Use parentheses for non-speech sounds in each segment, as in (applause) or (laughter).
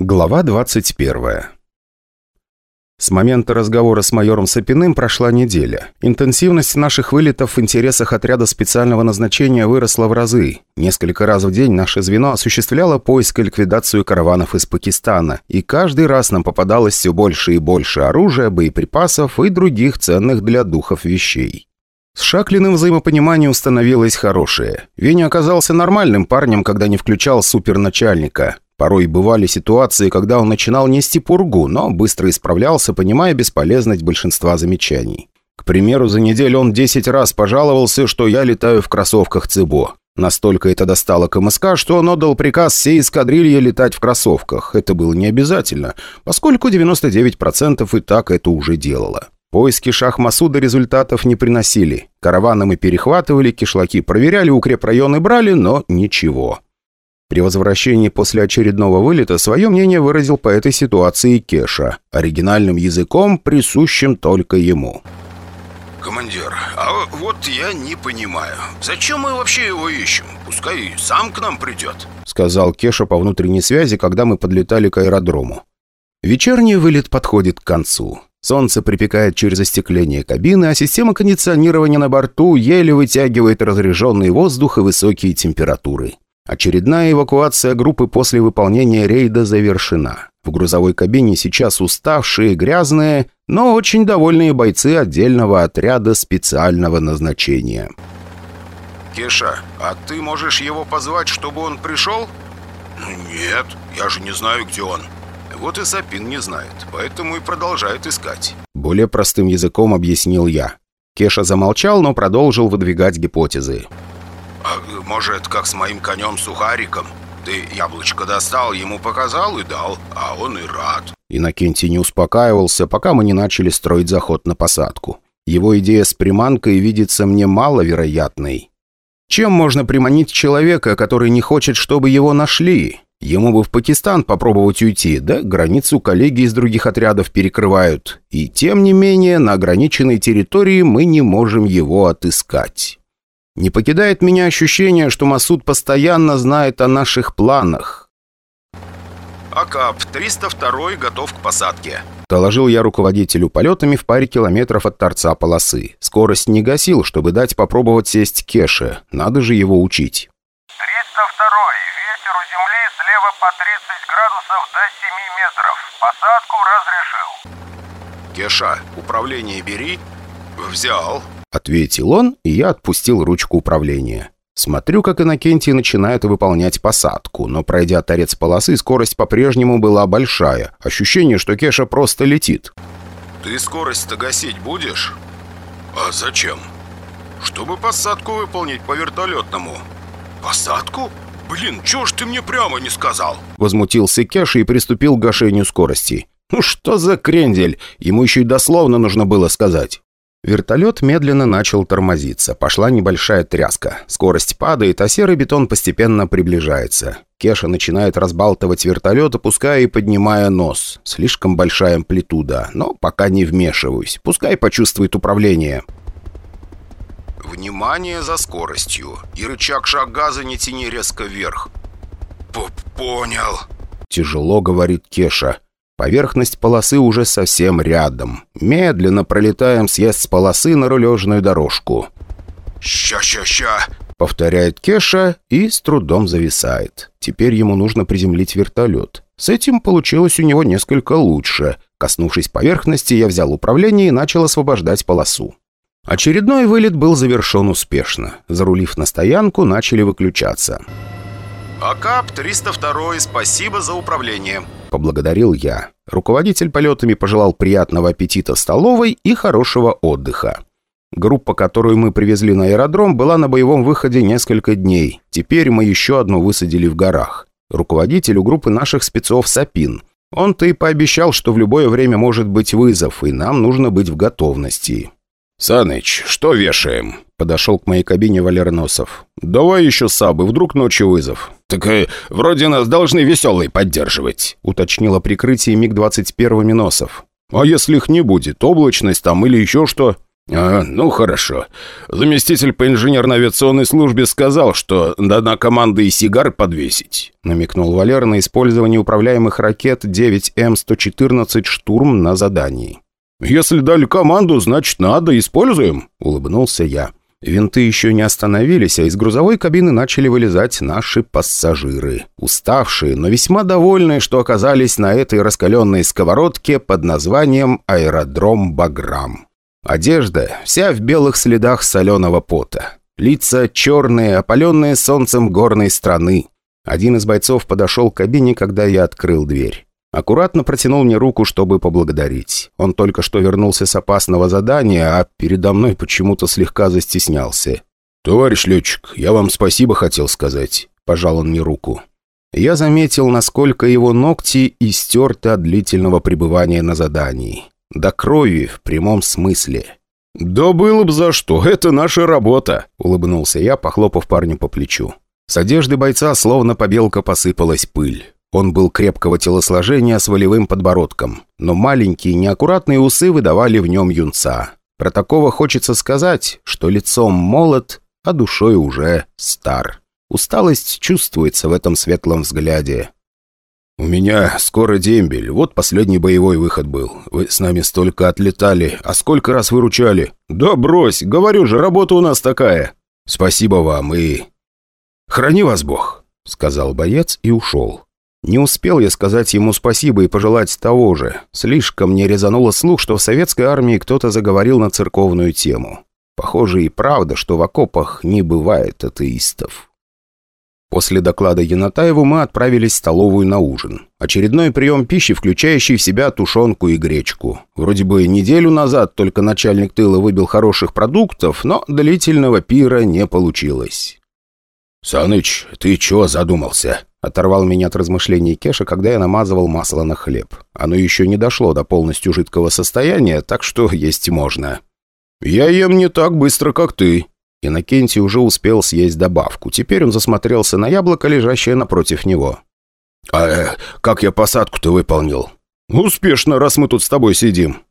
Глава 21 С момента разговора с майором Сапиным прошла неделя. Интенсивность наших вылетов в интересах отряда специального назначения выросла в разы. Несколько раз в день наше звено осуществляло поиск и ликвидацию караванов из Пакистана, и каждый раз нам попадалось все больше и больше оружия, боеприпасов и других ценных для духов вещей. С Шаклиным взаимопонимание установилось хорошее. Веня оказался нормальным парнем, когда не включал суперначальника. Порой бывали ситуации, когда он начинал нести пургу, но быстро исправлялся, понимая бесполезность большинства замечаний. К примеру, за неделю он 10 раз пожаловался, что я летаю в кроссовках ЦИБО. Настолько это достало КМСК, что он отдал приказ всей эскадрилье летать в кроссовках. Это было не обязательно, поскольку 99% и так это уже делало. Поиски Шах-Масуда результатов не приносили. Караваны мы перехватывали, кишлаки проверяли, укрепрайоны брали, но ничего. При возвращении после очередного вылета свое мнение выразил по этой ситуации Кеша, оригинальным языком, присущим только ему. «Командир, а вот я не понимаю, зачем мы вообще его ищем? Пускай сам к нам придет», сказал Кеша по внутренней связи, когда мы подлетали к аэродрому. Вечерний вылет подходит к концу. Солнце припекает через остекление кабины, а система кондиционирования на борту еле вытягивает разряженный воздух и высокие температуры. Очередная эвакуация группы после выполнения рейда завершена. В грузовой кабине сейчас уставшие, грязные, но очень довольные бойцы отдельного отряда специального назначения. «Кеша, а ты можешь его позвать, чтобы он пришел?» «Ну нет, я же не знаю, где он». «Вот и Сапин не знает, поэтому и продолжает искать». Более простым языком объяснил я. Кеша замолчал, но продолжил выдвигать гипотезы. А, может, как с моим конем Сухариком? Ты яблочко достал, ему показал и дал, а он и рад». Иннокентий не успокаивался, пока мы не начали строить заход на посадку. Его идея с приманкой видится мне маловероятной. Чем можно приманить человека, который не хочет, чтобы его нашли? Ему бы в Пакистан попробовать уйти, да границу коллеги из других отрядов перекрывают. И тем не менее, на ограниченной территории мы не можем его отыскать. Не покидает меня ощущение, что Масуд постоянно знает о наших планах. «Акап, 302 готов к посадке», — доложил я руководителю полетами в паре километров от торца полосы. Скорость не гасил, чтобы дать попробовать сесть Кеше. Надо же его учить. 302 ветер у земли слева по 30 градусов до 7 метров. Посадку разрешил. «Кеша, управление бери». «Взял», — ответил он, и я отпустил ручку управления. Смотрю, как Иннокентий начинает выполнять посадку, но пройдя торец полосы, скорость по-прежнему была большая. Ощущение, что Кеша просто летит. «Ты скорость-то гасить будешь?» «А зачем?» «Чтобы посадку выполнить по вертолетному». «Посадку? Блин, чего ж ты мне прямо не сказал?» Возмутился Кеша и приступил к гашению скорости. «Ну что за крендель? Ему еще и дословно нужно было сказать». Вертолет медленно начал тормозиться. Пошла небольшая тряска. Скорость падает, а серый бетон постепенно приближается. Кеша начинает разбалтывать вертолет, опуская и поднимая нос. Слишком большая амплитуда, но пока не вмешиваюсь. Пускай почувствует управление. «Внимание за скоростью. И рычаг шаг газа не тяни резко вверх». П «Понял». Тяжело, говорит Кеша. Поверхность полосы уже совсем рядом. Медленно пролетаем съезд с полосы на рулежную дорожку. «Ща-ща-ща!» — повторяет Кеша и с трудом зависает. Теперь ему нужно приземлить вертолет. С этим получилось у него несколько лучше. Коснувшись поверхности, я взял управление и начал освобождать полосу. Очередной вылет был завершен успешно. Зарулив на стоянку, начали выключаться. «Акап 302, спасибо за управление», — поблагодарил я. Руководитель полетами пожелал приятного аппетита в столовой и хорошего отдыха. Группа, которую мы привезли на аэродром, была на боевом выходе несколько дней. Теперь мы еще одну высадили в горах. Руководитель у группы наших спецов Сапин. Он-то и пообещал, что в любое время может быть вызов, и нам нужно быть в готовности. «Саныч, что вешаем?» Подошел к моей кабине Валер Носов. «Давай еще сабы, вдруг ночью вызов». «Так э, вроде нас должны веселые поддерживать», уточнило прикрытие МиГ-21 Миносов. «А если их не будет? Облачность там или еще что?» А, ну хорошо. Заместитель по инженерно-авиационной службе сказал, что дана команда и сигар подвесить. Намекнул Валер на использование управляемых ракет 9М114 «Штурм» на задании. «Если дали команду, значит надо, используем», — улыбнулся я. Винты еще не остановились, а из грузовой кабины начали вылезать наши пассажиры. Уставшие, но весьма довольные, что оказались на этой раскаленной сковородке под названием «Аэродром Баграм». Одежда вся в белых следах соленого пота. Лица черные, опаленные солнцем горной страны. Один из бойцов подошел к кабине, когда я открыл дверь. Аккуратно протянул мне руку, чтобы поблагодарить. Он только что вернулся с опасного задания, а передо мной почему-то слегка застеснялся. «Товарищ летчик, я вам спасибо хотел сказать», – пожал он мне руку. Я заметил, насколько его ногти истерты от длительного пребывания на задании. До крови в прямом смысле. «Да было бы за что, это наша работа», – улыбнулся я, похлопав парня по плечу. С одежды бойца словно побелка посыпалась пыль. Он был крепкого телосложения с волевым подбородком, но маленькие неаккуратные усы выдавали в нем юнца. Про такого хочется сказать, что лицом молод, а душой уже стар. Усталость чувствуется в этом светлом взгляде. «У меня скоро дембель. Вот последний боевой выход был. Вы с нами столько отлетали. А сколько раз выручали?» «Да брось! Говорю же, работа у нас такая!» «Спасибо вам и...» «Храни вас Бог!» — сказал боец и ушел. Не успел я сказать ему спасибо и пожелать того же. Слишком мне резануло слух, что в советской армии кто-то заговорил на церковную тему. Похоже и правда, что в окопах не бывает атеистов. После доклада Янатаеву мы отправились в столовую на ужин. Очередной прием пищи, включающий в себя тушенку и гречку. Вроде бы неделю назад только начальник тыла выбил хороших продуктов, но длительного пира не получилось. «Саныч, ты чего задумался?» Оторвал меня от размышлений Кеша, когда я намазывал масло на хлеб. Оно еще не дошло до полностью жидкого состояния, так что есть можно. «Я ем не так быстро, как ты». Иннокентий уже успел съесть добавку. Теперь он засмотрелся на яблоко, лежащее напротив него. «А э, как я посадку-то выполнил?» «Успешно, раз мы тут с тобой сидим».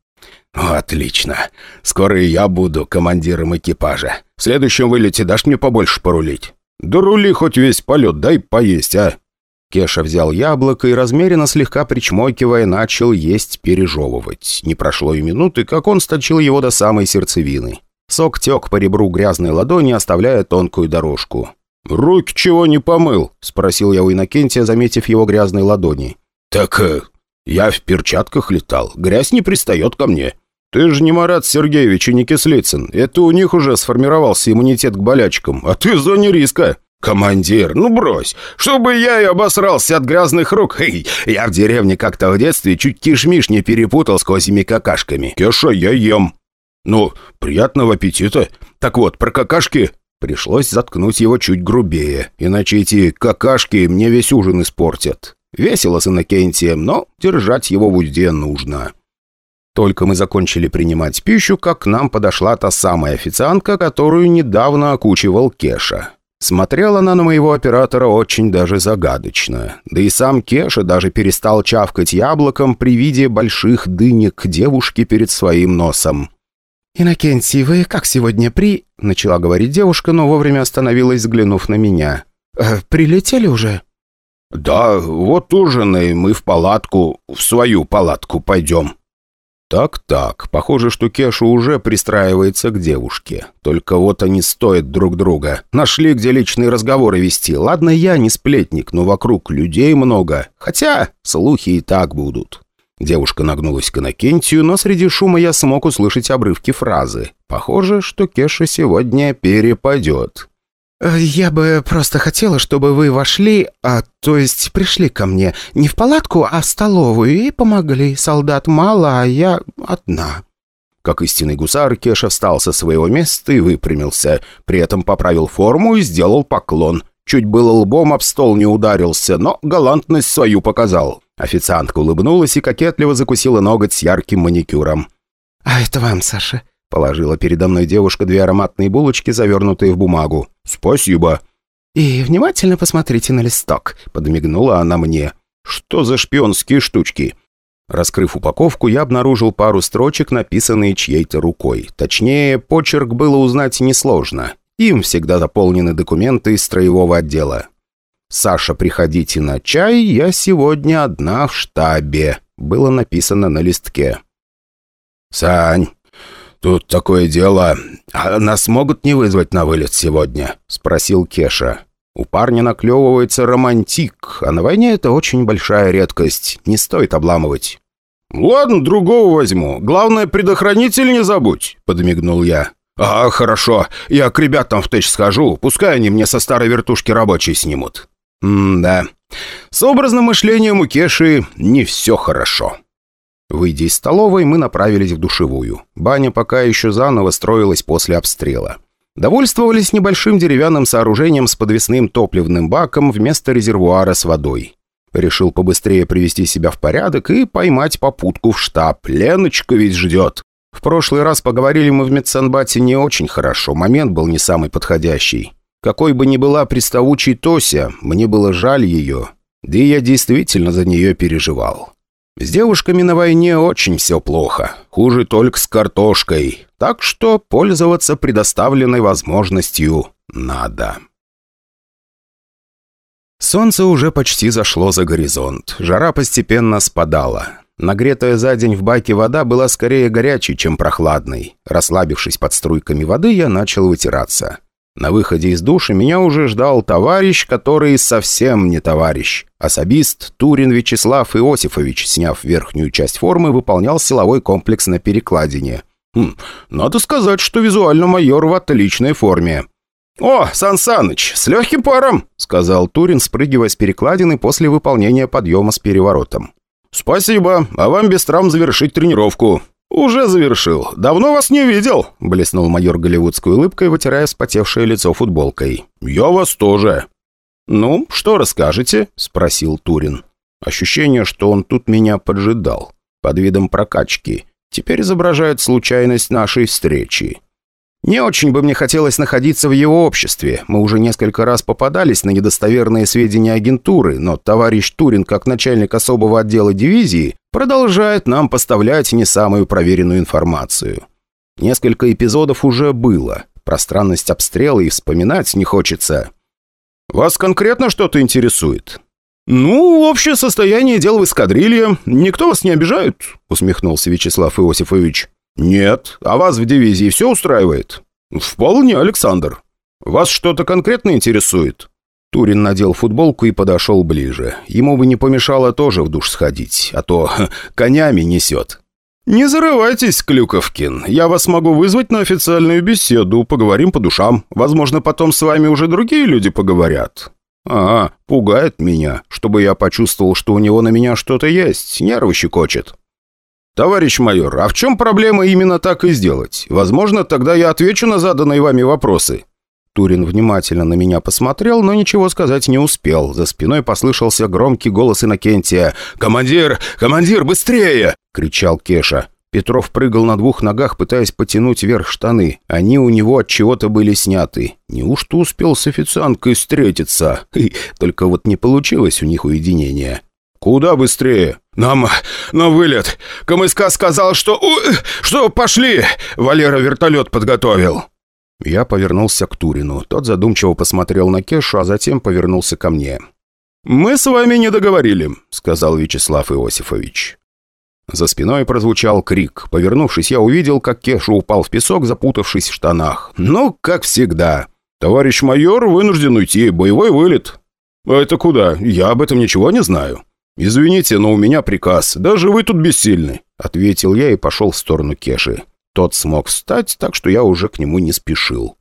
«Ну, отлично. Скоро я буду командиром экипажа. В следующем вылете дашь мне побольше порулить?» «Да рули хоть весь полет, дай поесть, а!» Кеша взял яблоко и, размеренно слегка причмокивая, начал есть, пережевывать. Не прошло и минуты, как он сточил его до самой сердцевины. Сок тек по ребру грязной ладони, оставляя тонкую дорожку. «Руки чего не помыл?» – спросил я у Иннокентия, заметив его грязные ладони. «Так э, я в перчатках летал. Грязь не пристает ко мне». «Ты же не Марат Сергеевич и не Кислицын. Это у них уже сформировался иммунитет к болячкам, а ты в зоне риска». «Командир, ну брось! Чтобы я и обосрался от грязных рук! Эй, я в деревне как-то в детстве чуть кишмиш не перепутал с козьими какашками. Кеша, я ем!» «Ну, приятного аппетита! Так вот, про какашки...» Пришлось заткнуть его чуть грубее, иначе эти какашки мне весь ужин испортят. Весело с Иннокентием, но держать его в узде нужно. Только мы закончили принимать пищу, как к нам подошла та самая официантка, которую недавно окучивал Кеша. Смотрела она на моего оператора очень даже загадочно. Да и сам Кеша даже перестал чавкать яблоком при виде больших дынек девушки перед своим носом. «Иннокентий, вы как сегодня при...» — начала говорить девушка, но вовремя остановилась, взглянув на меня. «Э, «Прилетели уже?» «Да, вот ужинаем мы в палатку, в свою палатку пойдем», так-так, похоже, что Кеша уже пристраивается к девушке. Только вот они стоят друг друга. Нашли, где личные разговоры вести. Ладно, я не сплетник, но вокруг людей много. Хотя слухи и так будут. Девушка нагнулась к Иннокентию, но среди шума я смог услышать обрывки фразы. Похоже, что Кеша сегодня перепадет. Э, «Я бы просто хотела, чтобы вы вошли, а то есть пришли ко мне не в палатку, а в столовую и помогли. Солдат мало, а я одна». Как истинный гусар, Кеша встал со своего места и выпрямился. При этом поправил форму и сделал поклон. Чуть было лбом об стол не ударился, но галантность свою показал. Официантка улыбнулась и кокетливо закусила ноготь с ярким маникюром. «А это вам, Саша. Положила передо мной девушка две ароматные булочки, завернутые в бумагу. «Спасибо». «И внимательно посмотрите на листок», — подмигнула она мне. «Что за шпионские штучки?» Раскрыв упаковку, я обнаружил пару строчек, написанные чьей-то рукой. Точнее, почерк было узнать несложно. Им всегда заполнены документы из строевого отдела. «Саша, приходите на чай, я сегодня одна в штабе», было написано на листке. «Сань, тут такое дело. А нас могут не вызвать на вылет сегодня?» – спросил Кеша. У парня наклевывается романтик, а на войне это очень большая редкость. Не стоит обламывать. «Ладно, другого возьму. Главное, предохранитель не забудь», — подмигнул я. «А, хорошо. Я к ребятам в ТЭЧ схожу. Пускай они мне со старой вертушки рабочие снимут». «М-да. С образным мышлением у Кеши не все хорошо». Выйдя из столовой, мы направились в душевую. Баня пока еще заново строилась после обстрела. Довольствовались небольшим деревянным сооружением с подвесным топливным баком вместо резервуара с водой. Решил побыстрее привести себя в порядок и поймать попутку в штаб. Леночка ведь ждет. В прошлый раз поговорили мы в медсанбате не очень хорошо, момент был не самый подходящий. Какой бы ни была приставучей Тося, мне было жаль ее. Да и я действительно за нее переживал. С девушками на войне очень все плохо. Хуже только с картошкой. Так что пользоваться предоставленной возможностью надо. Солнце уже почти зашло за горизонт. Жара постепенно спадала. Нагретая за день в баке вода была скорее горячей, чем прохладной. Расслабившись под струйками воды, я начал вытираться. На выходе из души меня уже ждал товарищ, который совсем не товарищ. Особист Турин Вячеслав Иосифович, сняв верхнюю часть формы, выполнял силовой комплекс на перекладине. Хм, надо сказать, что визуально майор в отличной форме. «О, Сан Саныч, с легким паром!» — сказал Турин, спрыгивая с перекладины после выполнения подъема с переворотом. «Спасибо, а вам без травм завершить тренировку». «Уже завершил. Давно вас не видел», — блеснул майор голливудской улыбкой, вытирая вспотевшее лицо футболкой. «Я вас тоже». «Ну, что расскажете?» — спросил Турин. Ощущение, что он тут меня поджидал. Под видом прокачки. Теперь изображает случайность нашей встречи. Не очень бы мне хотелось находиться в его обществе. Мы уже несколько раз попадались на недостоверные сведения агентуры, но товарищ Турин, как начальник особого отдела дивизии, продолжает нам поставлять не самую проверенную информацию. Несколько эпизодов уже было. Про странность обстрела и вспоминать не хочется. «Вас конкретно что-то интересует?» «Ну, общее состояние дел в эскадрилье. Никто вас не обижает?» — усмехнулся Вячеслав Иосифович. «Нет. А вас в дивизии все устраивает?» «Вполне, Александр. Вас что-то конкретно интересует?» Турин надел футболку и подошел ближе. Ему бы не помешало тоже в душ сходить, а то (laughs) конями несет. «Не зарывайтесь, Клюковкин. Я вас могу вызвать на официальную беседу, поговорим по душам. Возможно, потом с вами уже другие люди поговорят». «А, пугает меня, чтобы я почувствовал, что у него на меня что-то есть. Нервы щекочет». «Товарищ майор, а в чем проблема именно так и сделать? Возможно, тогда я отвечу на заданные вами вопросы». Турин внимательно на меня посмотрел, но ничего сказать не успел. За спиной послышался громкий голос Иннокентия. «Командир! Командир, быстрее!» — кричал Кеша. Петров прыгал на двух ногах, пытаясь потянуть вверх штаны. Они у него от чего-то были сняты. Неужто успел с официанткой встретиться? Только вот не получилось у них уединение. «Куда быстрее?» «Нам... на вылет! КМСК сказал, что... что пошли! Валера вертолет подготовил!» Я повернулся к Турину. Тот задумчиво посмотрел на Кешу, а затем повернулся ко мне. «Мы с вами не договорили», — сказал Вячеслав Иосифович. За спиной прозвучал крик. Повернувшись, я увидел, как Кеша упал в песок, запутавшись в штанах. «Ну, как всегда. Товарищ майор вынужден уйти. Боевой вылет». «А это куда? Я об этом ничего не знаю». «Извините, но у меня приказ. Даже вы тут бессильны», — ответил я и пошел в сторону Кеши. Тот смог встать, так что я уже к нему не спешил.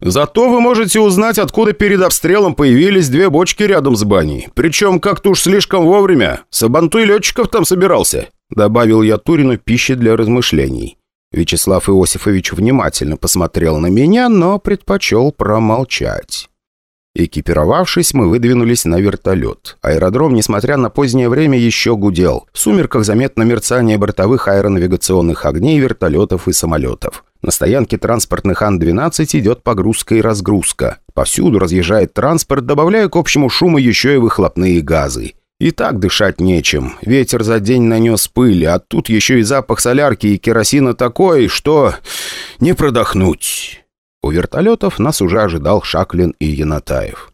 «Зато вы можете узнать, откуда перед обстрелом появились две бочки рядом с баней. Причем как-то уж слишком вовремя. Сабантуй летчиков там собирался», — добавил я Турину пищи для размышлений. Вячеслав Иосифович внимательно посмотрел на меня, но предпочел промолчать. Экипировавшись, мы выдвинулись на вертолет. Аэродром, несмотря на позднее время, еще гудел. В сумерках заметно мерцание бортовых аэронавигационных огней, вертолетов и самолетов. На стоянке транспортных Ан-12 идет погрузка и разгрузка. Повсюду разъезжает транспорт, добавляя к общему шуму еще и выхлопные газы. И так дышать нечем. Ветер за день нанес пыль, а тут еще и запах солярки и керосина такой, что не продохнуть. У вертолетов нас уже ожидал Шаклин и Янатаев.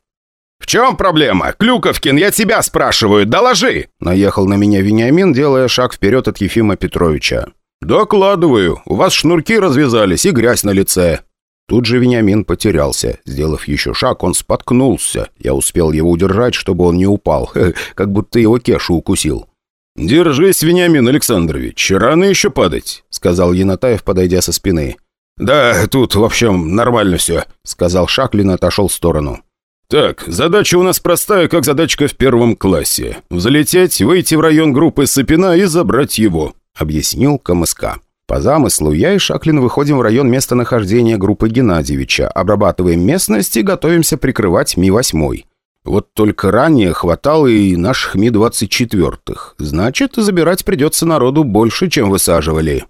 «В чем проблема? Клюковкин, я тебя спрашиваю, доложи!» Наехал на меня Вениамин, делая шаг вперед от Ефима Петровича. «Докладываю. У вас шнурки развязались и грязь на лице». Тут же Вениамин потерялся. Сделав еще шаг, он споткнулся. Я успел его удержать, чтобы он не упал, (laughs) как будто его Кешу укусил. «Держись, Вениамин Александрович, рано еще падать», — сказал Янатаев, подойдя со спины. «Да, тут, в общем, нормально все», — сказал Шаклин и отошел в сторону. «Так, задача у нас простая, как задачка в первом классе. Взлететь, выйти в район группы Сапина и забрать его», — объяснил КМСК. По замыслу, я и Шаклин выходим в район местонахождения группы Геннадьевича, обрабатываем местность и готовимся прикрывать Ми-8. Вот только ранее хватало и наших Ми-24. Значит, забирать придется народу больше, чем высаживали.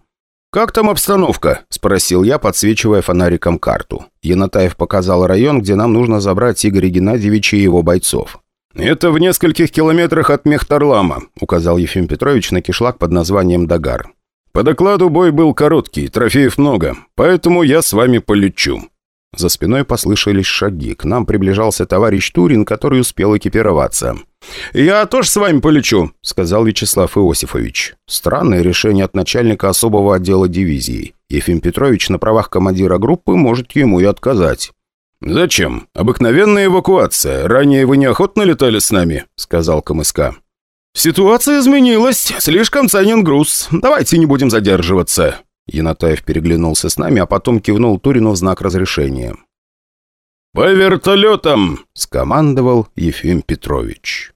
«Как там обстановка?» – спросил я, подсвечивая фонариком карту. Янатаев показал район, где нам нужно забрать Игоря Геннадьевича и его бойцов. «Это в нескольких километрах от Мехтарлама», – указал Ефим Петрович на кишлак под названием «Дагар». «По докладу бой был короткий, трофеев много, поэтому я с вами полечу». За спиной послышались шаги. К нам приближался товарищ Турин, который успел экипироваться. «Я тоже с вами полечу», — сказал Вячеслав Иосифович. Странное решение от начальника особого отдела дивизии. Ефим Петрович на правах командира группы может ему и отказать. «Зачем? Обыкновенная эвакуация. Ранее вы неохотно летали с нами», — сказал КМСК. «Ситуация изменилась. Слишком ценен груз. Давайте не будем задерживаться». Янатаев переглянулся с нами, а потом кивнул Турину в знак разрешения. «По вертолетам!» – скомандовал Ефим Петрович.